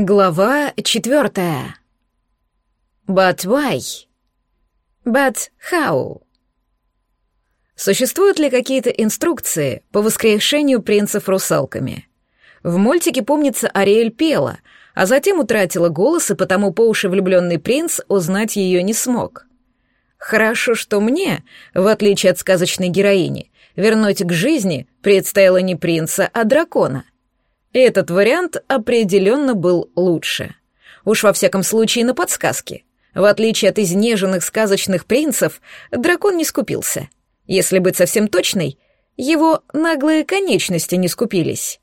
Глава четвертая. But why? But how? Существуют ли какие-то инструкции по воскрешению принцев русалками? В мультике, помнится, Ариэль пела, а затем утратила голос, и потому по уши влюбленный принц узнать ее не смог. Хорошо, что мне, в отличие от сказочной героини, вернуть к жизни предстояло не принца, а дракона — этот вариант определенно был лучше. Уж во всяком случае на подсказки. В отличие от изнеженных сказочных принцев, дракон не скупился. Если быть совсем точной, его наглые конечности не скупились.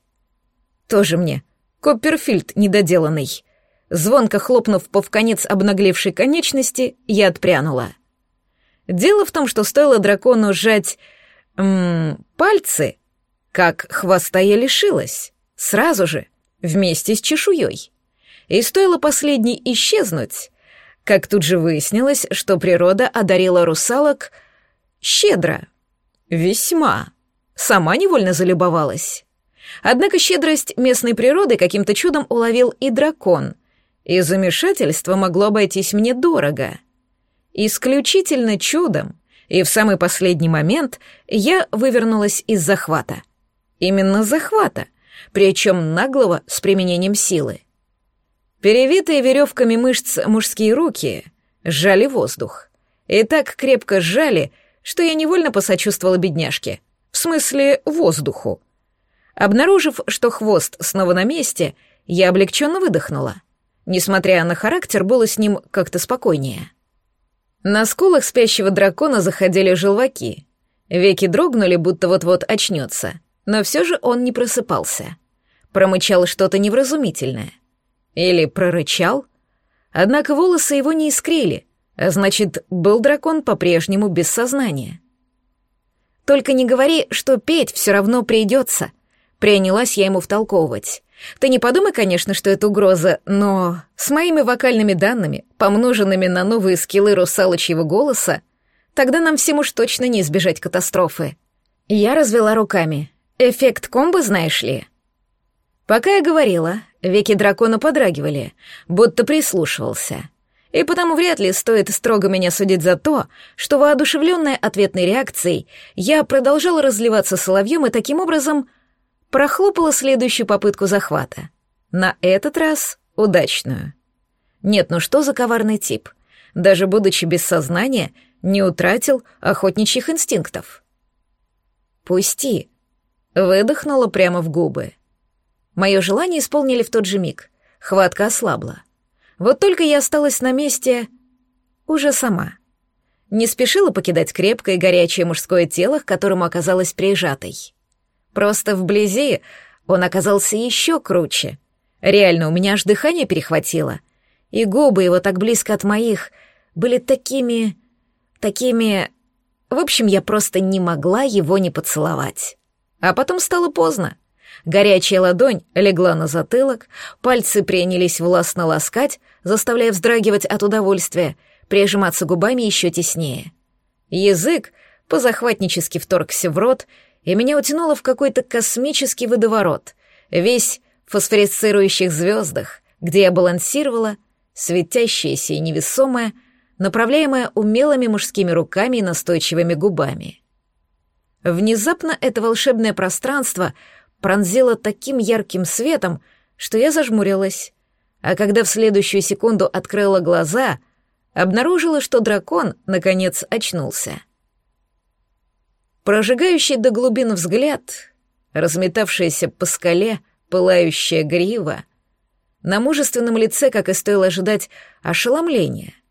Тоже мне. Копперфильд недоделанный. Звонко хлопнув по вконец обнаглевшей конечности, я отпрянула. Дело в том, что стоило дракону сжать... М пальцы, как хвоста я лишилась. Сразу же, вместе с чешуей. И стоило последней исчезнуть, как тут же выяснилось, что природа одарила русалок щедро. Весьма. Сама невольно залюбовалась. Однако щедрость местной природы каким-то чудом уловил и дракон, и замешательство могло обойтись мне дорого. Исключительно чудом, и в самый последний момент я вывернулась из захвата. Именно захвата, причем наглого с применением силы. Перевитые веревками мышц мужские руки сжали воздух. И так крепко сжали, что я невольно посочувствовала бедняжке. В смысле, воздуху. Обнаружив, что хвост снова на месте, я облегченно выдохнула. Несмотря на характер, было с ним как-то спокойнее. На скулах спящего дракона заходили желваки. Веки дрогнули, будто вот-вот очнется но все же он не просыпался. Промычал что-то невразумительное. Или прорычал. Однако волосы его не искрили, а значит, был дракон по-прежнему без сознания. «Только не говори, что петь все равно придется», — принялась я ему втолковывать. «Ты не подумай, конечно, что это угроза, но с моими вокальными данными, помноженными на новые скиллы русалочьего голоса, тогда нам всем уж точно не избежать катастрофы». Я развела руками. Эффект комбо, знаешь ли? Пока я говорила, веки дракона подрагивали, будто прислушивался. И потому вряд ли стоит строго меня судить за то, что, воодушевленная ответной реакцией, я продолжала разливаться соловьем и таким образом прохлопала следующую попытку захвата. На этот раз удачную. Нет, ну что за коварный тип? Даже будучи без сознания, не утратил охотничьих инстинктов. «Пусти», Выдохнула прямо в губы. Мое желание исполнили в тот же миг. Хватка ослабла. Вот только я осталась на месте уже сама. Не спешила покидать крепкое и горячее мужское тело, к которому оказалась прижатой. Просто вблизи он оказался еще круче. Реально, у меня аж дыхание перехватило. И губы его так близко от моих были такими... такими... В общем, я просто не могла его не поцеловать. А потом стало поздно. Горячая ладонь легла на затылок, пальцы принялись властно ласкать, заставляя вздрагивать от удовольствия, прижиматься губами еще теснее. Язык позахватнически вторгся в рот, и меня утянуло в какой-то космический водоворот, весь в фосфорицирующих звездах, где я балансировала, светящаяся и невесомая, направляемая умелыми мужскими руками и настойчивыми губами. Внезапно это волшебное пространство пронзило таким ярким светом, что я зажмурилась. А когда в следующую секунду открыла глаза, обнаружила, что дракон, наконец, очнулся. Прожигающий до глубин взгляд, разметавшаяся по скале пылающая грива, на мужественном лице, как и стоило ожидать, ошеломление —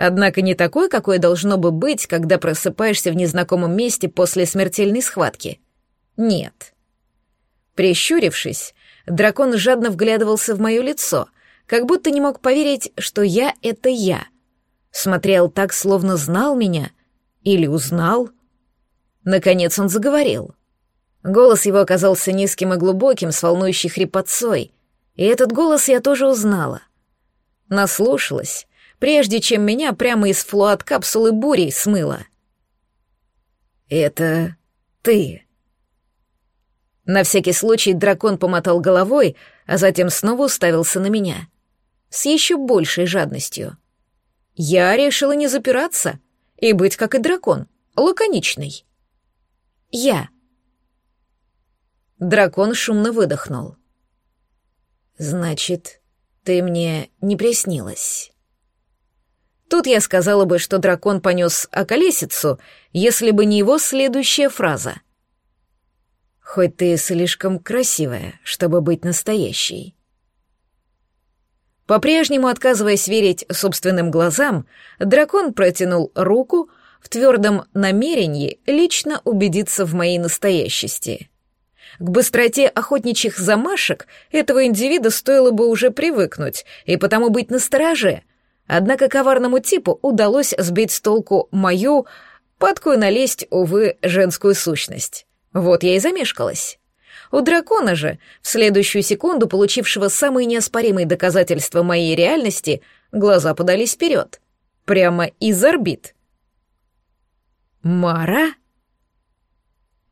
Однако не такой, какое должно бы быть, когда просыпаешься в незнакомом месте после смертельной схватки. Нет. Прищурившись, дракон жадно вглядывался в мое лицо, как будто не мог поверить, что я — это я. Смотрел так, словно знал меня. Или узнал. Наконец он заговорил. Голос его оказался низким и глубоким, с волнующей хрипотцой. И этот голос я тоже узнала. Наслушалась, прежде чем меня прямо из флуат капсулы бурей смыло. «Это ты». На всякий случай дракон помотал головой, а затем снова уставился на меня. С еще большей жадностью. Я решила не запираться и быть как и дракон, лаконичный. Я. Дракон шумно выдохнул. «Значит, ты мне не приснилась?» Тут я сказала бы, что дракон понес околесицу, если бы не его следующая фраза. «Хоть ты слишком красивая, чтобы быть настоящей». По-прежнему отказываясь верить собственным глазам, дракон протянул руку в твердом намерении лично убедиться в моей настоящести. К быстроте охотничьих замашек этого индивида стоило бы уже привыкнуть и потому быть настороже — Однако коварному типу удалось сбить с толку мою, падкую налезть, увы, женскую сущность. Вот я и замешкалась. У дракона же, в следующую секунду получившего самые неоспоримые доказательства моей реальности, глаза подались вперед. Прямо из орбит. «Мара?»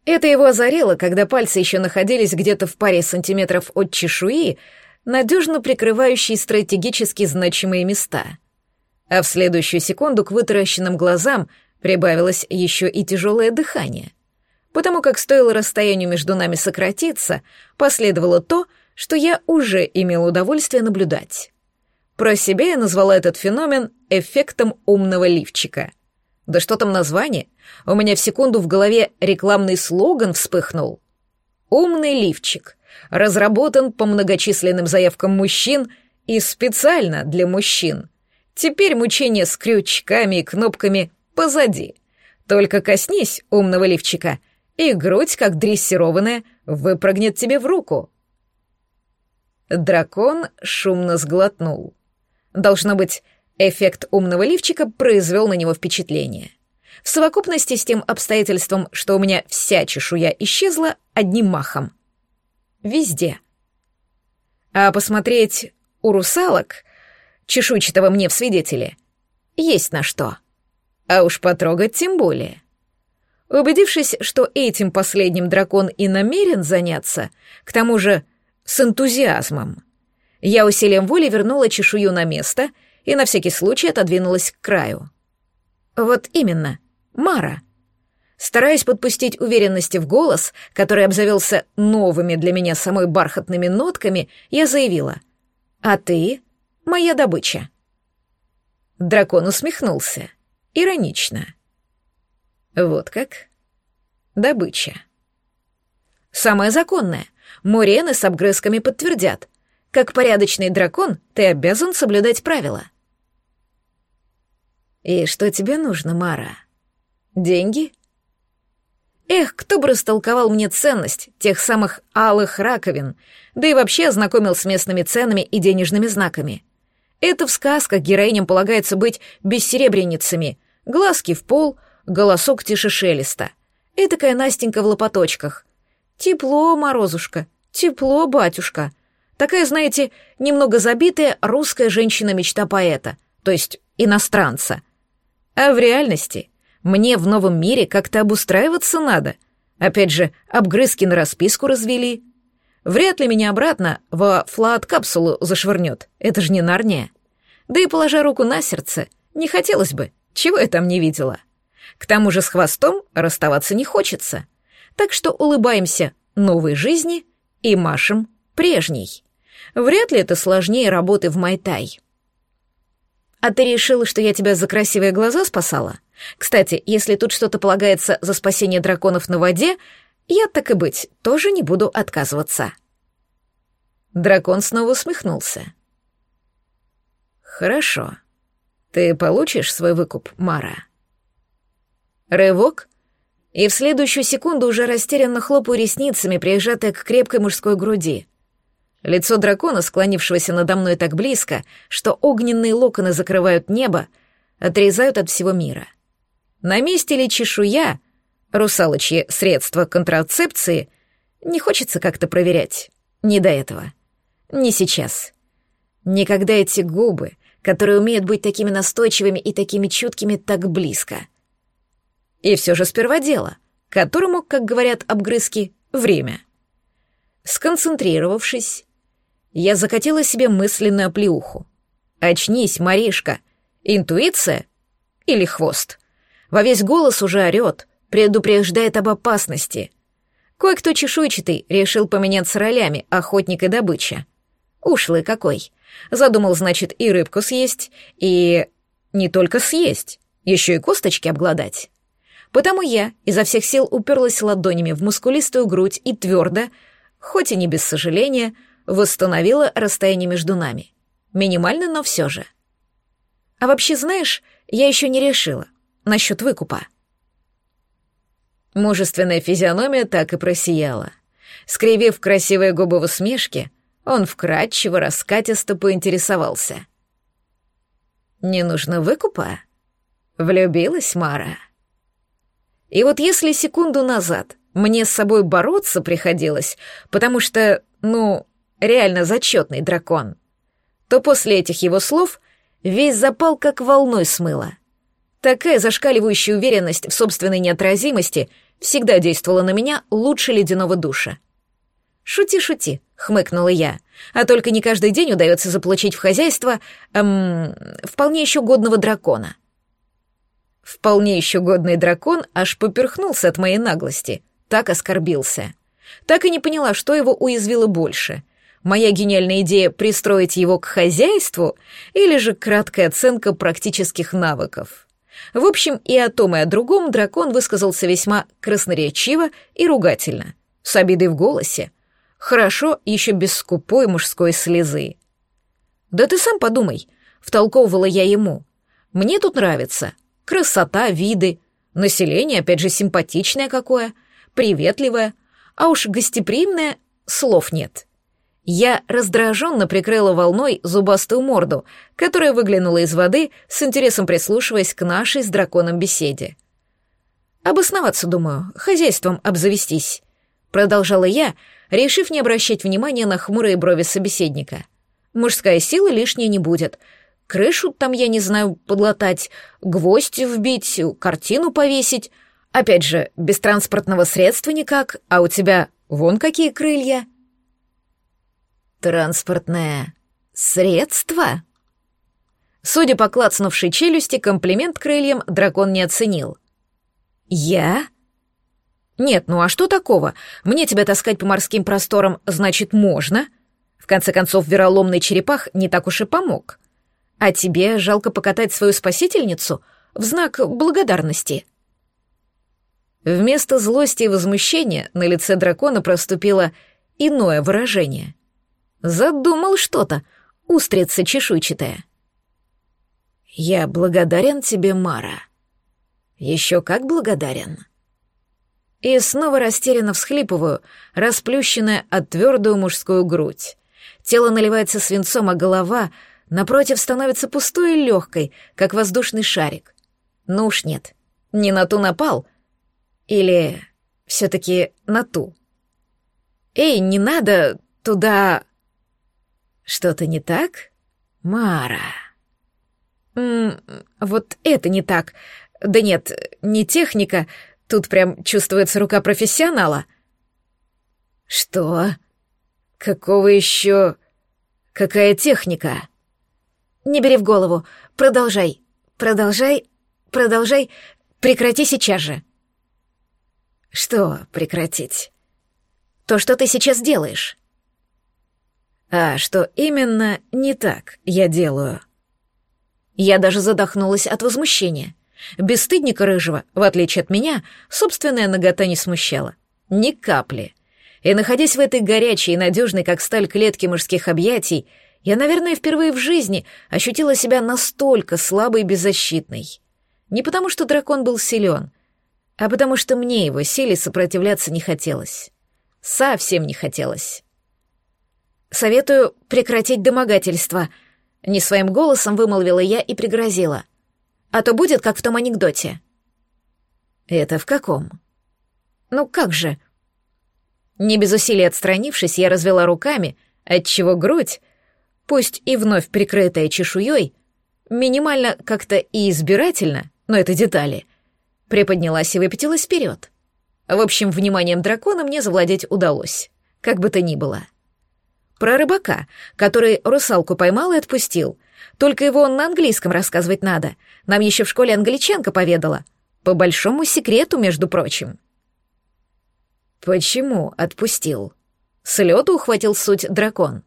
Это его озарило, когда пальцы еще находились где-то в паре сантиметров от чешуи, надежно прикрывающей стратегически значимые места — а в следующую секунду к вытаращенным глазам прибавилось еще и тяжелое дыхание. Потому как стоило расстоянию между нами сократиться, последовало то, что я уже имел удовольствие наблюдать. Про себя я назвала этот феномен эффектом умного лифчика. Да что там название? У меня в секунду в голове рекламный слоган вспыхнул. «Умный лифчик» разработан по многочисленным заявкам мужчин и специально для мужчин — Теперь мучение с крючками и кнопками позади. Только коснись умного лифчика, и грудь, как дрессированная, выпрыгнет тебе в руку. Дракон шумно сглотнул. Должно быть, эффект умного лифчика произвел на него впечатление. В совокупности с тем обстоятельством, что у меня вся чешуя исчезла одним махом. Везде. А посмотреть у русалок чешуйчатого мне в свидетели. Есть на что. А уж потрогать тем более. Убедившись, что этим последним дракон и намерен заняться, к тому же с энтузиазмом, я усилием воли вернула чешую на место и на всякий случай отодвинулась к краю. Вот именно, Мара. Стараясь подпустить уверенности в голос, который обзавелся новыми для меня самой бархатными нотками, я заявила. «А ты моя добыча». Дракон усмехнулся. Иронично. «Вот как? Добыча». «Самое законное. Мурены с обгрызками подтвердят. Как порядочный дракон, ты обязан соблюдать правила». «И что тебе нужно, Мара? Деньги?» Эх, кто бы растолковал мне ценность тех самых алых раковин, да и вообще ознакомил с местными ценами и денежными знаками. Это в сказках героиням полагается быть бессеребренницами. Глазки в пол, голосок тише шелеста. Этакая Настенька в лопаточках. Тепло, Морозушка, тепло, батюшка. Такая, знаете, немного забитая русская женщина-мечта поэта, то есть иностранца. А в реальности мне в новом мире как-то обустраиваться надо. Опять же, обгрызки на расписку развели — Вряд ли меня обратно во флат-капсулу зашвырнет. Это же не Нарния. Да и, положа руку на сердце, не хотелось бы, чего я там не видела. К тому же с хвостом расставаться не хочется. Так что улыбаемся новой жизни и машем прежней. Вряд ли это сложнее работы в Майтай. А ты решила, что я тебя за красивые глаза спасала? Кстати, если тут что-то полагается за спасение драконов на воде, я, так и быть, тоже не буду отказываться. Дракон снова усмехнулся. Хорошо. Ты получишь свой выкуп, Мара. Рывок, и в следующую секунду уже растерянно хлопаю ресницами, прижатая к крепкой мужской груди. Лицо дракона, склонившегося надо мной так близко, что огненные локоны закрывают небо, отрезают от всего мира. На месте ли чешуя, русалочье средства контрацепции, не хочется как-то проверять. Не до этого. Не сейчас. Никогда эти губы, которые умеют быть такими настойчивыми и такими чуткими, так близко. И все же сперва дело, которому, как говорят обгрызки, время. Сконцентрировавшись, Я закатила себе мысленную оплеуху. «Очнись, Маришка! Интуиция? Или хвост?» Во весь голос уже орёт, предупреждает об опасности. Кое-кто чешуйчатый решил поменяться ролями охотник и добыча. Ушлый какой. Задумал, значит, и рыбку съесть, и... не только съесть, еще и косточки обглодать. Потому я изо всех сил уперлась ладонями в мускулистую грудь и твердо, хоть и не без сожаления, восстановила расстояние между нами. Минимально, но все же. А вообще, знаешь, я еще не решила насчет выкупа. Мужественная физиономия так и просияла. Скривив красивые губы в усмешке, он вкрадчиво, раскатисто поинтересовался. «Не нужно выкупа?» Влюбилась Мара. И вот если секунду назад мне с собой бороться приходилось, потому что, ну, реально зачетный дракон, то после этих его слов весь запал как волной смыло. Такая зашкаливающая уверенность в собственной неотразимости всегда действовала на меня лучше ледяного душа. «Шути, шути», — хмыкнула я. «А только не каждый день удается заполучить в хозяйство, эм, вполне еще годного дракона». Вполне еще годный дракон аж поперхнулся от моей наглости, так оскорбился. Так и не поняла, что его уязвило больше. Моя гениальная идея пристроить его к хозяйству или же краткая оценка практических навыков. В общем, и о том, и о другом дракон высказался весьма красноречиво и ругательно, с обидой в голосе. Хорошо еще без скупой мужской слезы. «Да ты сам подумай», — втолковывала я ему. «Мне тут нравится, Красота, виды, население, опять же, симпатичное какое, приветливое, а уж гостеприимное слов нет. Я раздраженно прикрыла волной зубастую морду, которая выглянула из воды, с интересом прислушиваясь к нашей с драконом беседе. «Обосноваться, думаю, хозяйством обзавестись», — продолжала я, решив не обращать внимания на хмурые брови собеседника. «Мужская сила лишней не будет, Крышу там, я не знаю, подлатать, гвоздь вбить, картину повесить. Опять же, без транспортного средства никак, а у тебя вон какие крылья. Транспортное средство? Судя по клацнувшей челюсти, комплимент крыльям дракон не оценил. «Я?» «Нет, ну а что такого? Мне тебя таскать по морским просторам, значит, можно?» В конце концов, вероломный черепах не так уж и помог. А тебе жалко покатать свою спасительницу в знак благодарности?» Вместо злости и возмущения на лице дракона проступило иное выражение. Задумал что-то, устрица чешуйчатая. «Я благодарен тебе, Мара. Еще как благодарен». И снова растерянно всхлипываю, расплющенная от твердую мужскую грудь. Тело наливается свинцом, а голова напротив, становится пустой и легкой, как воздушный шарик. Ну уж нет, не на ту напал. Или все-таки на ту. Эй, не надо туда... Что-то не так? Мара. М вот это не так. Да нет, не техника. Тут прям чувствуется рука профессионала. Что? Какого еще... Какая техника? Не бери в голову. Продолжай. Продолжай. Продолжай. Прекрати сейчас же. Что прекратить? То, что ты сейчас делаешь. А что именно не так я делаю? Я даже задохнулась от возмущения. Бесстыдника рыжего, в отличие от меня, собственная нагота не смущала. Ни капли. И находясь в этой горячей и надежной, как сталь клетки мужских объятий, я, наверное, впервые в жизни ощутила себя настолько слабой и беззащитной. Не потому, что дракон был силен, а потому что мне его силе сопротивляться не хотелось. Совсем не хотелось. «Советую прекратить домогательство», — не своим голосом вымолвила я и пригрозила. «А то будет, как в том анекдоте». «Это в каком?» «Ну как же?» Не без усилий отстранившись, я развела руками, отчего грудь пусть и вновь прикрытая чешуей, минимально как-то и избирательно, но это детали, приподнялась и выпятилась вперед. В общем, вниманием дракона мне завладеть удалось, как бы то ни было. Про рыбака, который русалку поймал и отпустил. Только его он на английском рассказывать надо. Нам еще в школе англичанка поведала. По большому секрету, между прочим. Почему отпустил? С лету ухватил суть дракон.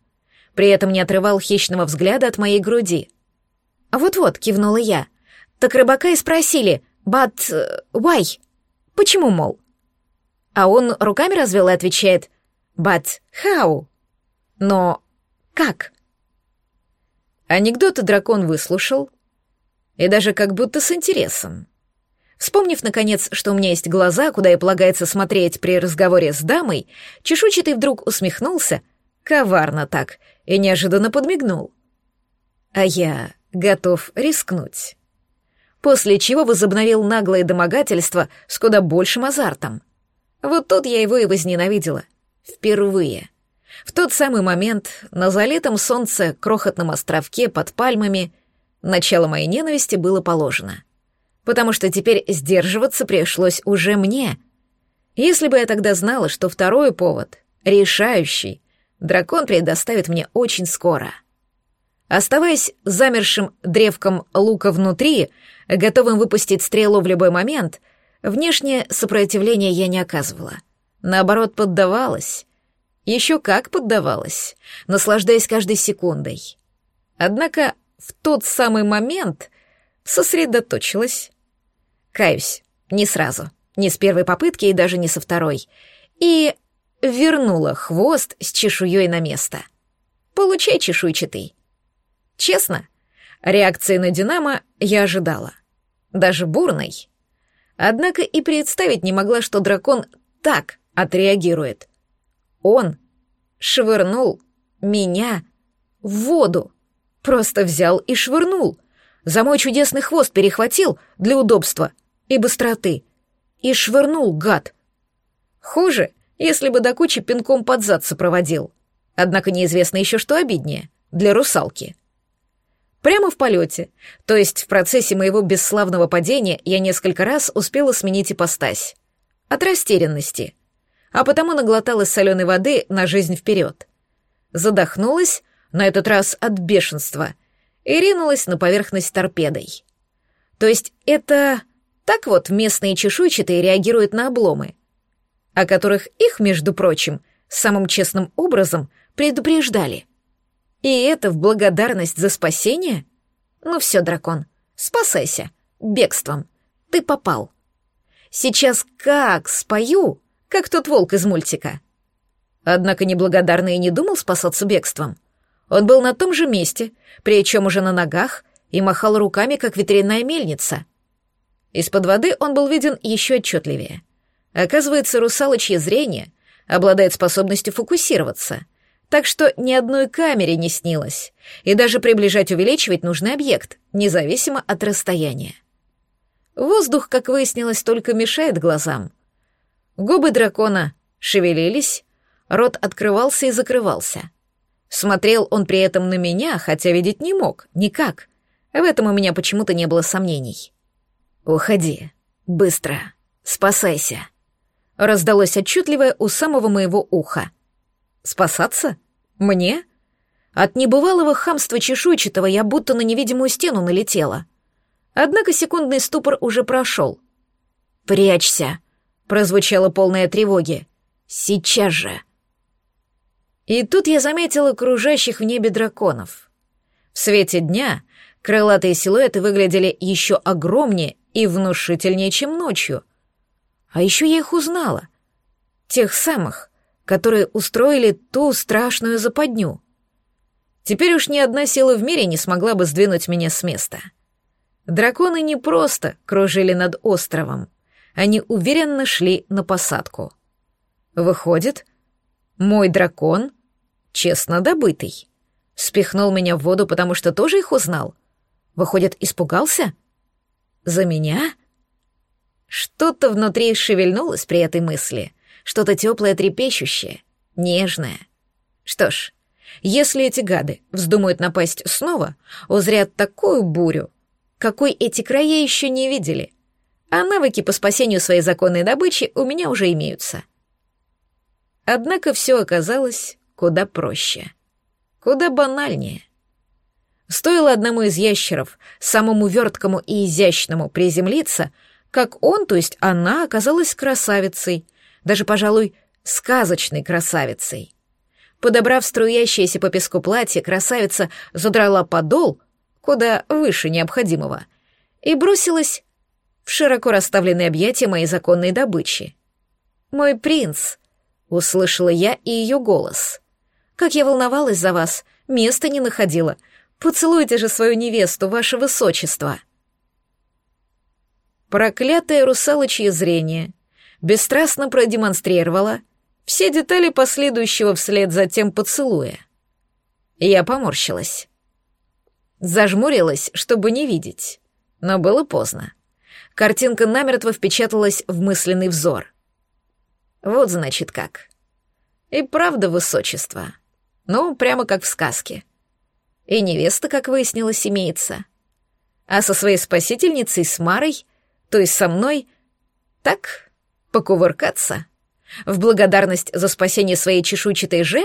При этом не отрывал хищного взгляда от моей груди. «Вот-вот», — кивнула я. «Так рыбака и спросили, but why?» «Почему, мол?» А он руками развел и отвечает, but how? Но как? Анекдоты дракон выслушал, и даже как будто с интересом. Вспомнив, наконец, что у меня есть глаза, куда и полагается смотреть при разговоре с дамой, чешуйчатый вдруг усмехнулся, коварно так, и неожиданно подмигнул. А я готов рискнуть. После чего возобновил наглое домогательство с куда большим азартом. Вот тут я его и возненавидела. Впервые. В тот самый момент на залитом солнце крохотном островке под пальмами начало моей ненависти было положено. Потому что теперь сдерживаться пришлось уже мне. Если бы я тогда знала, что второй повод, решающий, дракон предоставит мне очень скоро. Оставаясь замершим древком лука внутри, готовым выпустить стрелу в любой момент, внешнее сопротивление я не оказывала. Наоборот, поддавалась, еще как поддавалась, наслаждаясь каждой секундой. Однако в тот самый момент сосредоточилась. Каюсь, не сразу, не с первой попытки и даже не со второй. И вернула хвост с чешуей на место. Получай чешуйчатый. Честно, реакции на Динамо я ожидала. Даже бурной. Однако и представить не могла, что дракон так отреагирует. Он швырнул меня в воду. Просто взял и швырнул. За мой чудесный хвост перехватил для удобства и быстроты. И швырнул, гад. Хуже, если бы до кучи пинком под зад сопроводил. Однако неизвестно еще, что обиднее. Для русалки. Прямо в полете, то есть в процессе моего бесславного падения, я несколько раз успела сменить ипостась. От растерянности — а потому наглоталась соленой воды на жизнь вперед. Задохнулась, на этот раз от бешенства, и ринулась на поверхность торпедой. То есть это так вот местные чешуйчатые реагируют на обломы, о которых их, между прочим, самым честным образом предупреждали. И это в благодарность за спасение? Ну все, дракон, спасайся, бегством. Ты попал. Сейчас как спою, как тот волк из мультика. Однако неблагодарный и не думал спасаться бегством. Он был на том же месте, причем уже на ногах, и махал руками, как ветряная мельница. Из-под воды он был виден еще отчетливее. Оказывается, русалочье зрение обладает способностью фокусироваться, так что ни одной камере не снилось, и даже приближать увеличивать нужный объект, независимо от расстояния. Воздух, как выяснилось, только мешает глазам — Губы дракона шевелились, рот открывался и закрывался. Смотрел он при этом на меня, хотя видеть не мог, никак. В этом у меня почему-то не было сомнений. «Уходи. Быстро. Спасайся». Раздалось отчетливое у самого моего уха. «Спасаться? Мне?» От небывалого хамства чешуйчатого я будто на невидимую стену налетела. Однако секундный ступор уже прошел. «Прячься!» Прозвучало полное тревоги. «Сейчас же!» И тут я заметила кружащих в небе драконов. В свете дня крылатые силуэты выглядели еще огромнее и внушительнее, чем ночью. А еще я их узнала. Тех самых, которые устроили ту страшную западню. Теперь уж ни одна сила в мире не смогла бы сдвинуть меня с места. Драконы не просто кружили над островом они уверенно шли на посадку. Выходит, мой дракон честно добытый. Спихнул меня в воду, потому что тоже их узнал. Выходит, испугался? За меня? Что-то внутри шевельнулось при этой мысли, что-то теплое, трепещущее, нежное. Что ж, если эти гады вздумают напасть снова, узрят такую бурю, какой эти края еще не видели — а навыки по спасению своей законной добычи у меня уже имеются. Однако все оказалось куда проще — куда банальнее. Стоило одному из ящеров, самому верткому и изящному, приземлиться, как он, то есть она, оказалась красавицей, даже, пожалуй, сказочной красавицей. Подобрав струящееся по песку платье, красавица задрала подол, куда выше необходимого, и бросилась в широко расставленные объятия моей законной добычи. «Мой принц!» — услышала я и ее голос. «Как я волновалась за вас, места не находила. Поцелуйте же свою невесту, ваше высочество!» Проклятое русалочье зрение бесстрастно продемонстрировало все детали последующего вслед за тем поцелуя. Я поморщилась. Зажмурилась, чтобы не видеть, но было поздно. Картинка намертво впечаталась в мысленный взор. Вот значит как. И правда высочество. Ну, прямо как в сказке. И невеста, как выяснилось, имеется. А со своей спасительницей, с Марой, то есть со мной, так, покувыркаться — в благодарность за спасение своей чешуйчатой же?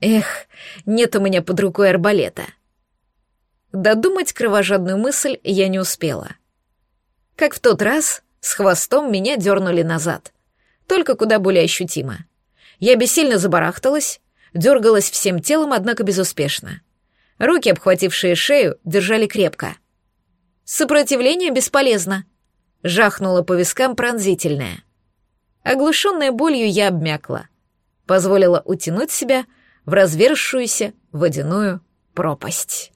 Эх, нет у меня под рукой арбалета. Додумать кровожадную мысль я не успела. Как в тот раз, с хвостом меня дернули назад. Только куда более ощутимо. Я бессильно забарахталась, дергалась всем телом, однако безуспешно. Руки, обхватившие шею, держали крепко. «Сопротивление бесполезно», — жахнуло по вискам пронзительное — Оглушенная болью я обмякла. Позволила утянуть себя в развершуюся водяную пропасть.